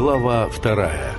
Глава вторая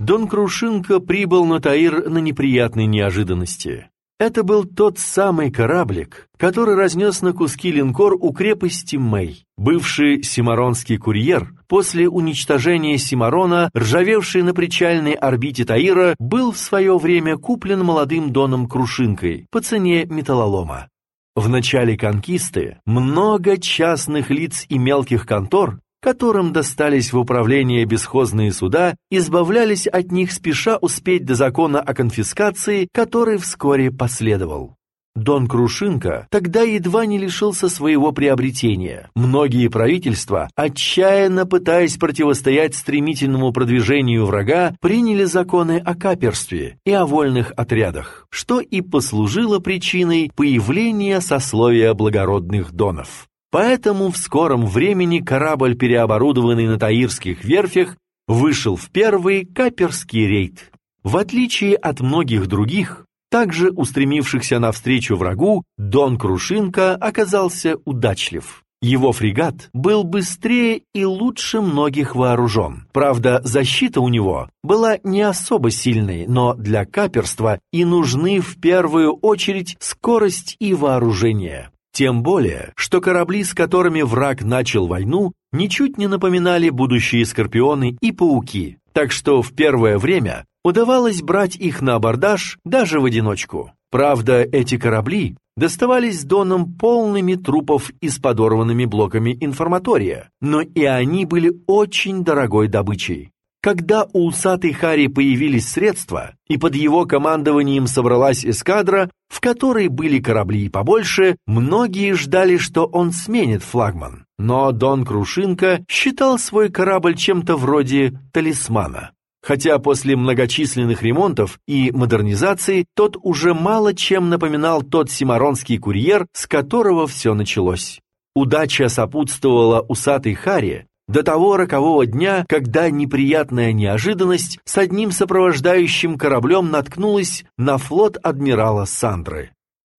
Дон Крушинка прибыл на Таир на неприятной неожиданности. Это был тот самый кораблик, который разнес на куски линкор у крепости Мэй. Бывший симаронский курьер, после уничтожения Симарона, ржавевший на причальной орбите Таира, был в свое время куплен молодым Доном Крушинкой по цене металлолома. В начале конкисты много частных лиц и мелких контор которым достались в управление бесхозные суда, избавлялись от них спеша успеть до закона о конфискации, который вскоре последовал. Дон Крушинка тогда едва не лишился своего приобретения. Многие правительства, отчаянно пытаясь противостоять стремительному продвижению врага, приняли законы о каперстве и о вольных отрядах, что и послужило причиной появления сословия благородных донов. Поэтому в скором времени корабль, переоборудованный на таирских верфях, вышел в первый каперский рейд. В отличие от многих других, также устремившихся навстречу врагу, Дон Крушинка оказался удачлив. Его фрегат был быстрее и лучше многих вооружен. Правда, защита у него была не особо сильной, но для каперства и нужны в первую очередь скорость и вооружение. Тем более, что корабли, с которыми враг начал войну, ничуть не напоминали будущие скорпионы и пауки, так что в первое время удавалось брать их на абордаж даже в одиночку. Правда, эти корабли доставались Доном полными трупов и с подорванными блоками информатория, но и они были очень дорогой добычей. Когда у усатой Хари появились средства, и под его командованием собралась эскадра, в которой были корабли побольше, многие ждали, что он сменит флагман. Но Дон Крушинка считал свой корабль чем-то вроде талисмана. Хотя после многочисленных ремонтов и модернизаций тот уже мало чем напоминал тот симаронский курьер, с которого все началось. Удача сопутствовала усатой Харе, до того рокового дня, когда неприятная неожиданность с одним сопровождающим кораблем наткнулась на флот адмирала Сандры.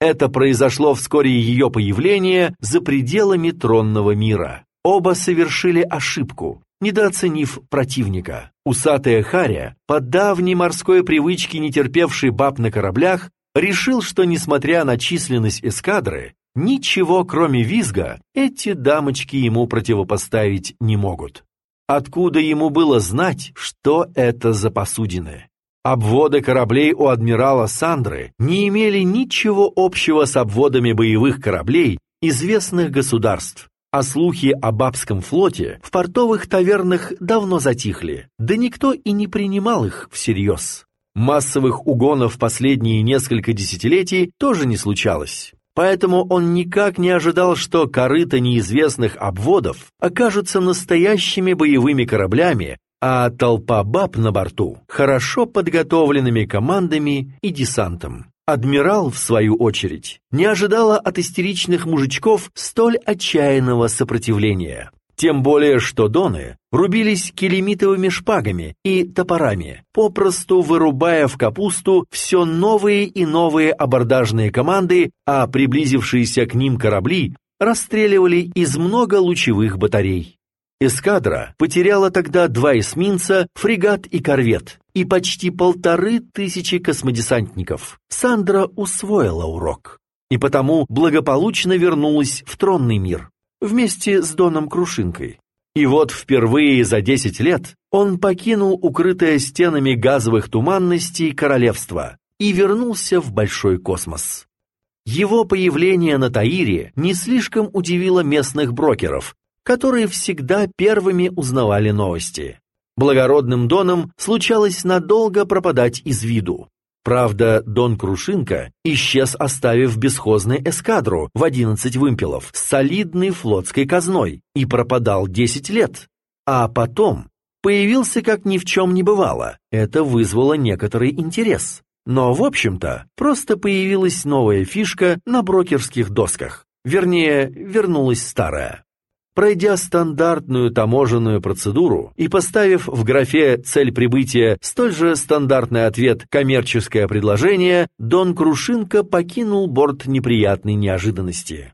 Это произошло вскоре ее появления за пределами тронного мира. Оба совершили ошибку, недооценив противника. Усатая Харя, по давней морской привычке не терпевший баб на кораблях, решил, что, несмотря на численность эскадры, Ничего, кроме визга, эти дамочки ему противопоставить не могут. Откуда ему было знать, что это за посудины? Обводы кораблей у адмирала Сандры не имели ничего общего с обводами боевых кораблей известных государств, а слухи о бабском флоте в портовых тавернах давно затихли, да никто и не принимал их всерьез. Массовых угонов последние несколько десятилетий тоже не случалось. Поэтому он никак не ожидал, что корыта неизвестных обводов окажутся настоящими боевыми кораблями, а толпа баб на борту – хорошо подготовленными командами и десантом. Адмирал, в свою очередь, не ожидала от истеричных мужичков столь отчаянного сопротивления. Тем более, что доны рубились килимитовыми шпагами и топорами, попросту вырубая в капусту все новые и новые абордажные команды, а приблизившиеся к ним корабли расстреливали из многолучевых батарей. Эскадра потеряла тогда два эсминца, фрегат и корвет, и почти полторы тысячи космодесантников. Сандра усвоила урок и потому благополучно вернулась в тронный мир вместе с Доном Крушинкой. И вот впервые за 10 лет он покинул укрытое стенами газовых туманностей королевство и вернулся в большой космос. Его появление на Таире не слишком удивило местных брокеров, которые всегда первыми узнавали новости. Благородным Доном случалось надолго пропадать из виду, Правда, Дон Крушинка исчез, оставив бесхозную эскадру в 11 вымпелов с солидной флотской казной и пропадал 10 лет. А потом появился как ни в чем не бывало. Это вызвало некоторый интерес. Но, в общем-то, просто появилась новая фишка на брокерских досках. Вернее, вернулась старая. Пройдя стандартную таможенную процедуру и поставив в графе «Цель прибытия» столь же стандартный ответ «Коммерческое предложение», Дон Крушинка покинул борт неприятной неожиданности.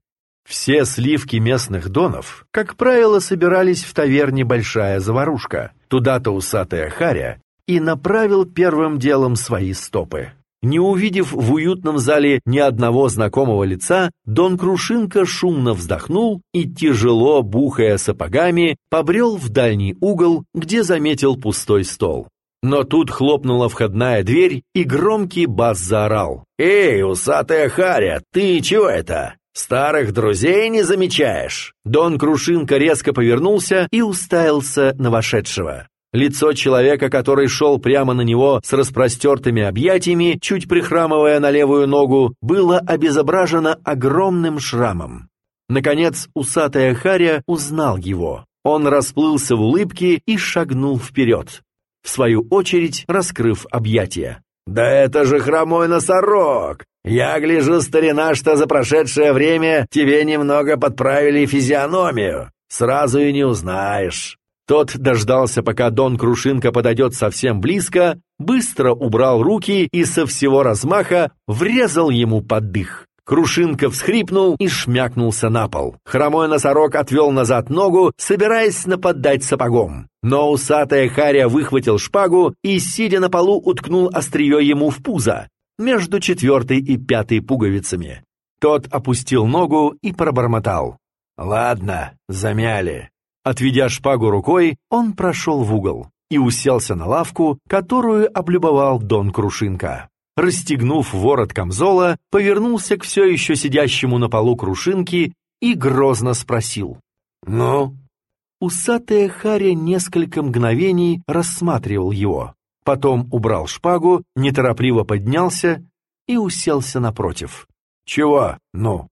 Все сливки местных донов, как правило, собирались в таверне «Большая заварушка». Туда-то усатая Харя и направил первым делом свои стопы. Не увидев в уютном зале ни одного знакомого лица, Дон Крушинка шумно вздохнул и, тяжело бухая сапогами, побрел в дальний угол, где заметил пустой стол. Но тут хлопнула входная дверь, и громкий бас заорал. «Эй, усатая Харя, ты чего это? Старых друзей не замечаешь?» Дон Крушинка резко повернулся и уставился на вошедшего. Лицо человека, который шел прямо на него с распростертыми объятиями, чуть прихрамывая на левую ногу, было обезображено огромным шрамом. Наконец, усатая Харя узнал его. Он расплылся в улыбке и шагнул вперед, в свою очередь раскрыв объятия. «Да это же хромой носорог! Я гляжу, старина, что за прошедшее время тебе немного подправили физиономию. Сразу и не узнаешь. Тот дождался, пока Дон Крушинка подойдет совсем близко, быстро убрал руки и со всего размаха врезал ему под дых. Крушинка всхрипнул и шмякнулся на пол. Хромой носорог отвел назад ногу, собираясь нападать сапогом. Но усатая Харя выхватил шпагу и, сидя на полу, уткнул острие ему в пузо, между четвертой и пятой пуговицами. Тот опустил ногу и пробормотал. «Ладно, замяли. Отведя шпагу рукой, он прошел в угол и уселся на лавку, которую облюбовал Дон Крушинка. Расстегнув ворот камзола, повернулся к все еще сидящему на полу Крушинки и грозно спросил. «Ну?» Усатая Харя несколько мгновений рассматривал его, потом убрал шпагу, неторопливо поднялся и уселся напротив. «Чего? Ну?»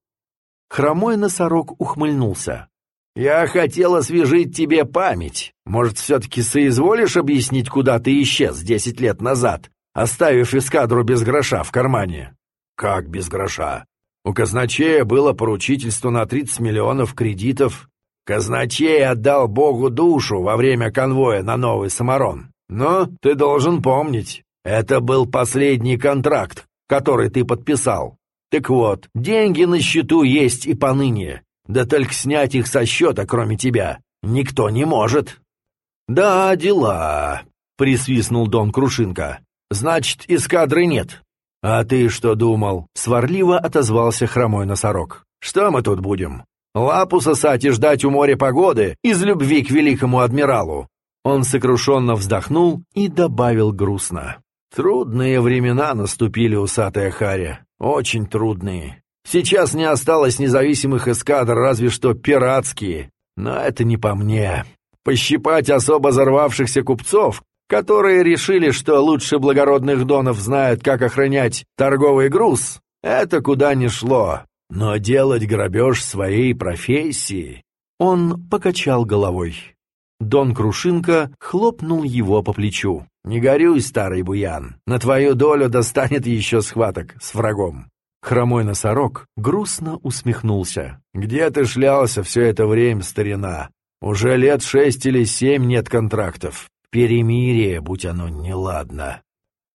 Хромой носорог ухмыльнулся. «Я хотел освежить тебе память. Может, все-таки соизволишь объяснить, куда ты исчез десять лет назад, оставив эскадру без гроша в кармане?» «Как без гроша?» «У казначея было поручительство на 30 миллионов кредитов. Казначей отдал Богу душу во время конвоя на Новый Самарон. Но ты должен помнить, это был последний контракт, который ты подписал. Так вот, деньги на счету есть и поныне. Да только снять их со счета, кроме тебя, никто не может». «Да, дела», — присвистнул Дон Крушинка. «Значит, эскадры нет». «А ты что думал?» — сварливо отозвался хромой носорог. «Что мы тут будем? Лапу сосать и ждать у моря погоды из любви к великому адмиралу?» Он сокрушенно вздохнул и добавил грустно. «Трудные времена наступили, усатая Харя. Очень трудные. Сейчас не осталось независимых эскадр, разве что пиратские. Но это не по мне. Пощипать особо взорвавшихся купцов, которые решили, что лучше благородных донов знают, как охранять торговый груз, это куда ни шло. Но делать грабеж своей профессии... Он покачал головой. Дон Крушинка хлопнул его по плечу. «Не горюй, старый буян, на твою долю достанет еще схваток с врагом. Хромой носорог грустно усмехнулся. «Где ты шлялся все это время, старина? Уже лет шесть или семь нет контрактов. Перемирие, будь оно неладно».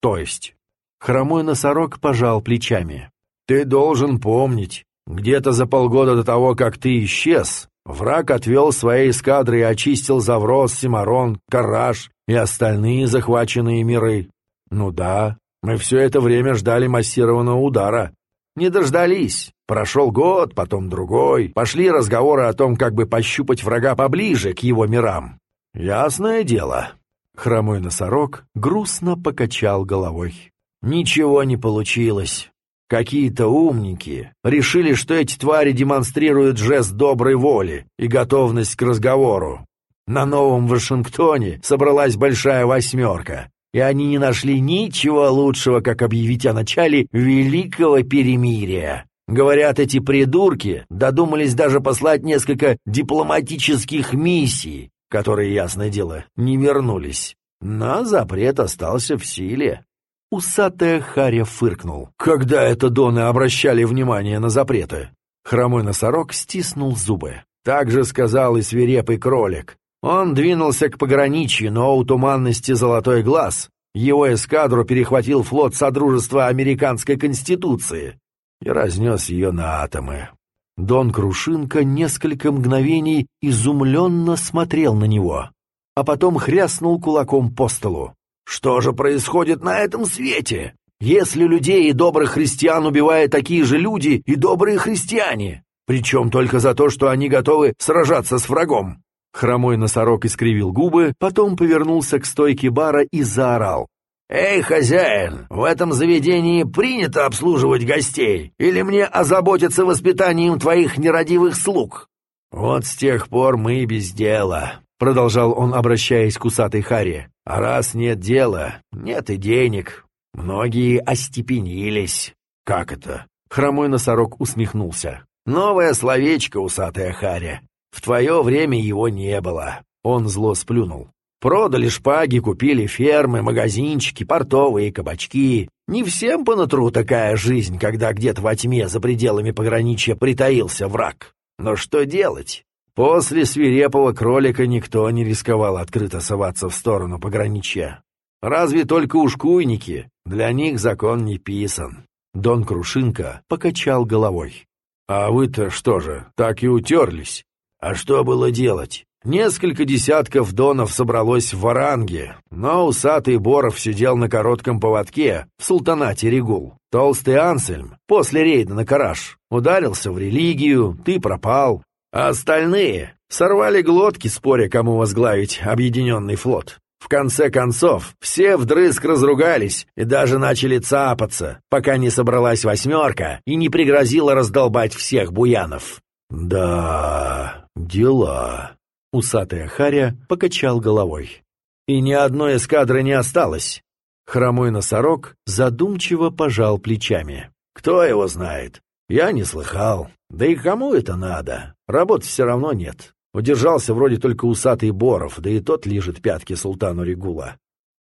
«То есть?» Хромой носорог пожал плечами. «Ты должен помнить, где-то за полгода до того, как ты исчез, враг отвел свои эскадры и очистил Заврос, Симарон, Караш и остальные захваченные миры. Ну да, мы все это время ждали массированного удара, не дождались. Прошел год, потом другой. Пошли разговоры о том, как бы пощупать врага поближе к его мирам. Ясное дело. Хромой носорог грустно покачал головой. Ничего не получилось. Какие-то умники решили, что эти твари демонстрируют жест доброй воли и готовность к разговору. На Новом Вашингтоне собралась большая восьмерка и они не нашли ничего лучшего, как объявить о начале великого перемирия. Говорят, эти придурки додумались даже послать несколько дипломатических миссий, которые, ясное дело, не вернулись. Но запрет остался в силе. Усатая Харя фыркнул. Когда это доны обращали внимание на запреты? Хромой носорог стиснул зубы. Так же сказал и свирепый кролик. Он двинулся к пограничью, но у туманности «Золотой глаз» его эскадру перехватил флот Содружества Американской Конституции и разнес ее на атомы. Дон Крушинка несколько мгновений изумленно смотрел на него, а потом хряснул кулаком по столу. «Что же происходит на этом свете? Если людей и добрых христиан убивают такие же люди и добрые христиане, причем только за то, что они готовы сражаться с врагом?» Хромой носорог искривил губы, потом повернулся к стойке бара и заорал. «Эй, хозяин, в этом заведении принято обслуживать гостей, или мне озаботиться воспитанием твоих нерадивых слуг?» «Вот с тех пор мы без дела», — продолжал он, обращаясь к усатой Харе. «А раз нет дела, нет и денег. Многие остепенились». «Как это?» — хромой носорог усмехнулся. «Новое словечко, усатая Харя. В твое время его не было». Он зло сплюнул. Продали шпаги, купили фермы, магазинчики, портовые кабачки. Не всем по нутру такая жизнь, когда где-то во тьме за пределами пограничья притаился враг. Но что делать? После свирепого кролика никто не рисковал открыто соваться в сторону пограничья. Разве только ушкуйники, для них закон не писан. Дон Крушинка покачал головой. «А вы-то что же, так и утерлись? А что было делать? Несколько десятков донов собралось в Варанге, но усатый Боров сидел на коротком поводке в султанате Регул. Толстый Ансельм после рейда на Караш ударился в религию, ты пропал. А остальные сорвали глотки, споря, кому возглавить объединенный флот. В конце концов, все вдрызг разругались и даже начали цапаться, пока не собралась восьмерка и не пригрозила раздолбать всех буянов. «Да, дела», Усатая Харя покачал головой. И ни одной эскадры не осталось. Хромой носорог задумчиво пожал плечами. Кто его знает? Я не слыхал. Да и кому это надо? Работы все равно нет. Удержался вроде только усатый Боров, да и тот лежит пятки султану Регула.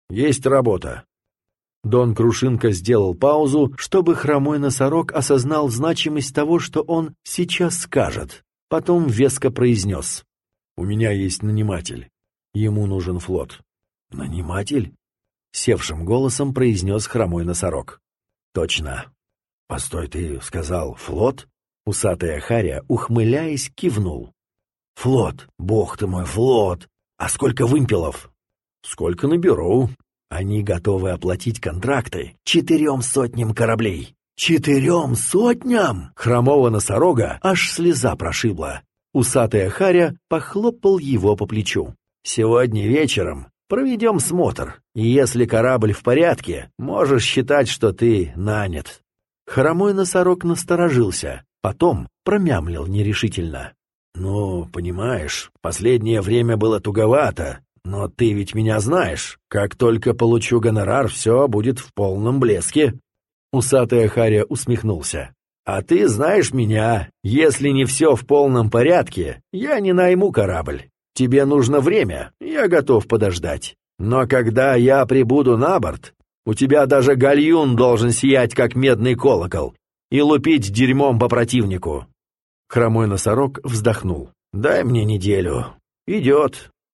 Есть работа. Дон Крушинка сделал паузу, чтобы хромой носорог осознал значимость того, что он сейчас скажет. Потом веско произнес. У меня есть наниматель. Ему нужен флот». «Наниматель?» — севшим голосом произнес хромой носорог. «Точно. Постой, ты сказал флот?» Усатая Харя, ухмыляясь, кивнул. «Флот! Бог ты мой, флот! А сколько вымпелов?» «Сколько наберу?» «Они готовы оплатить контракты четырем сотням кораблей». «Четырем сотням?» Хромого носорога аж слеза прошибла. Усатая Харя похлопал его по плечу. «Сегодня вечером проведем смотр, если корабль в порядке, можешь считать, что ты нанят». Хромой носорог насторожился, потом промямлил нерешительно. «Ну, понимаешь, последнее время было туговато, но ты ведь меня знаешь. Как только получу гонорар, все будет в полном блеске». Усатая Харя усмехнулся. А ты знаешь меня. Если не все в полном порядке, я не найму корабль. Тебе нужно время, я готов подождать. Но когда я прибуду на борт, у тебя даже гальюн должен сиять, как медный колокол, и лупить дерьмом по противнику». Хромой носорог вздохнул. «Дай мне неделю. Идет.